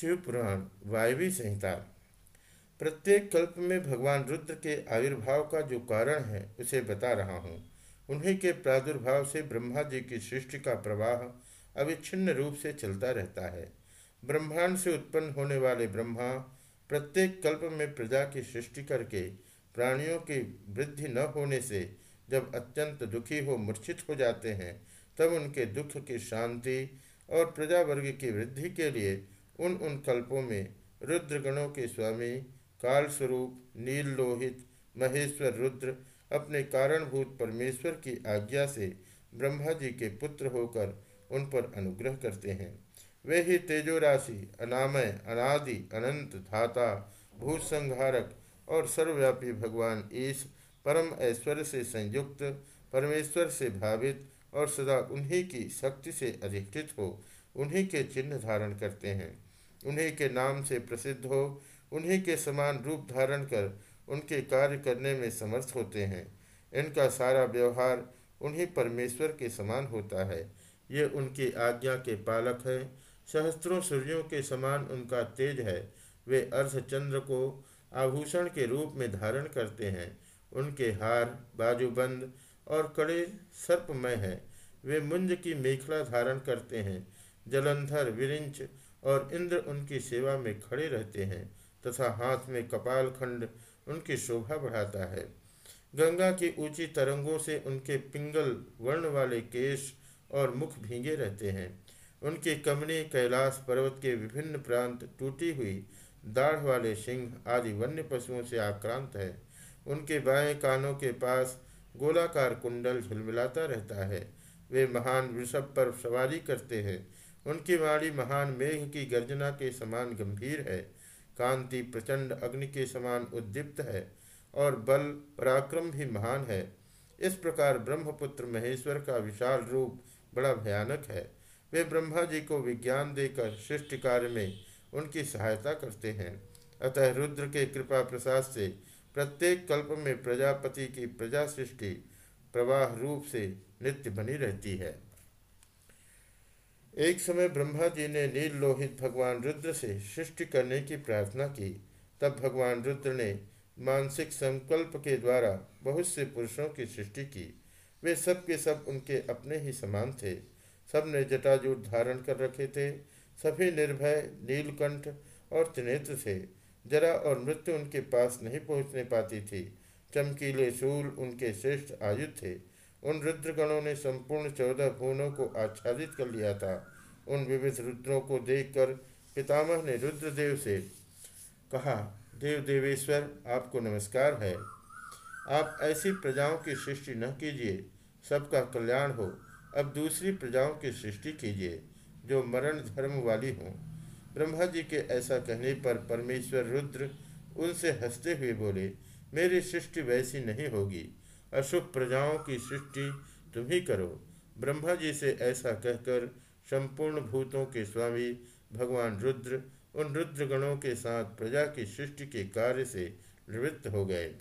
शिव पुराण वायवी संहिता। प्रत्येक कल्प में भगवान रुद्र के आविर्भाव का जो कारण है, उसे बता रहा हूँ। उन्हीं के प्रादुर्भाव से ब्रह्मा जी की सृष्टि का प्रवाह अविच्छिन्न रूप से चलता रहता है। ब्रह्मांड से उत्पन्न होने वाले ब्रह्मा प्रत्येक कल्प में प्रजा की सृष्टि करके प्राणियों की वृद्धि न होने से जब अत्यंत दुखी हो, मूर्छित हो जाते हैं, तब उनके दुख की शांति और प्रजा वर्ग की वृद्धि के लिए उन उन कल्पों में रुद्रगणों के स्वामी काल स्वरूप नील लोहित महेश्वर रुद्र अपने कारणभूत परमेश्वर की आज्ञा से ब्रह्मा जी के पुत्र होकर उन पर अनुग्रह करते हैं। वे ही तेजो राशि अनामय, अनादि, अनंत, धाता, भूसंहारक और सर्वव्यापी भगवान ईश, परम ऐश्वर्य से संयुक्त, परमेश्वर से भावित और सदा उन्हीं की शक्ति से अधिष्ठित हो उन्हीं के चिन्ह धारण करते हैं। उन्हीं के नाम से प्रसिद्ध हो, उन्हीं के समान रूप धारण कर, उनके कार्य करने में समर्थ होते हैं। इनका सारा व्यवहार उन्हीं परमेश्वर के समान होता है। ये उनकी आज्ञा के पालक हैं। सहस्त्रों सूर्यों के समान उनका तेज है। वे अर्धचंद्र को आभूषण के रूप में धारण करते हैं। उनके हार, बाजूबंद और कड़े सर्पमय हैं। वे मुंज की मेखला धारण करते हैं। जलंधर, विरिंच और इंद्र उनकी सेवा में खड़े रहते हैं तथा हाथ में कपाल खंड उनकी शोभा बढ़ाता है। गंगा की ऊँची तरंगों से उनके पिंगल, वर्ण वाले केश और मुख भींगे रहते हैं। उनकी कमनी कैलाश पर्वत के विभिन्न प्रांत टूटी हुई दाढ़ वाले सिंह आदि वन्य पशुओं से आक्रांत है। उनके बाएँ कानों के पास गोलाकार कुंडल झिलमिलाता रहता है। वे महान वृषभ पर सवारी करते हैं उनकी वाणी महान मेघ की गर्जना के समान गंभीर है। कांति प्रचंड अग्नि के समान उद्दीप्त है और बल पराक्रम भी महान है। इस प्रकार ब्रह्मपुत्र महेश्वर का विशाल रूप बड़ा भयानक है। वे ब्रह्मा जी को विज्ञान देकर सृष्टि कार्य में उनकी सहायता करते हैं। अतः रुद्र के कृपा प्रसाद से प्रत्येक कल्प में प्रजापति की प्रजा सृष्टि प्रवाह रूप से नित्य बनी रहती है। एक समय ब्रह्मा जी ने नील लोहित भगवान रुद्र से सृष्टि करने की प्रार्थना की। तब भगवान रुद्र ने मानसिक संकल्प के द्वारा बहुत से पुरुषों की सृष्टि की। वे सब के सब उनके अपने ही समान थे। सबने जटाजूट धारण कर रखे थे। सभी निर्भय, नीलकंठ और त्रिनेत्र थे। जरा और मृत्यु उनके पास नहीं पहुँचने पाती थी। चमकीले शूल उनके श्रेष्ठ आयु थे। उन रुद्रगणों ने संपूर्ण चौदह भुवनों को आच्छादित कर लिया था। उन विविध रुद्रों को देखकर पितामह ने रुद्रदेव से कहा देव देवेश्वर आपको नमस्कार है। आप ऐसी प्रजाओं की सृष्टि न कीजिए, सबका कल्याण हो। अब दूसरी प्रजाओं की सृष्टि कीजिए, जो मरण धर्म वाली हों। ब्रह्मा जी के ऐसा कहने पर परमेश्वर रुद्र उनसे हँसते हुए बोले, मेरी सृष्टि वैसी नहीं होगी। अशुभ प्रजाओं की सृष्टि तुम ही करो। ब्रह्मा जी से ऐसा कहकर संपूर्ण भूतों के स्वामी, भगवान रुद्र, उन रुद्रगणों के साथ प्रजा की सृष्टि के कार्य से निवृत्त हो गए।